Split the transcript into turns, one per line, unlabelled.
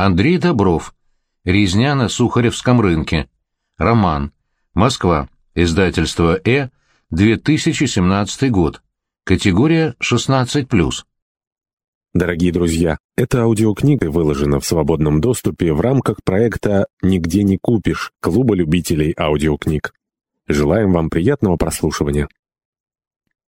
Андрей Добров. Резня на Сухаревском рынке. Роман. Москва. Издательство «Э», 2017 год. Категория 16+.
Дорогие друзья, эта аудиокнига выложена в свободном доступе в рамках проекта «Нигде не купишь» Клуба любителей аудиокниг. Желаем вам приятного прослушивания.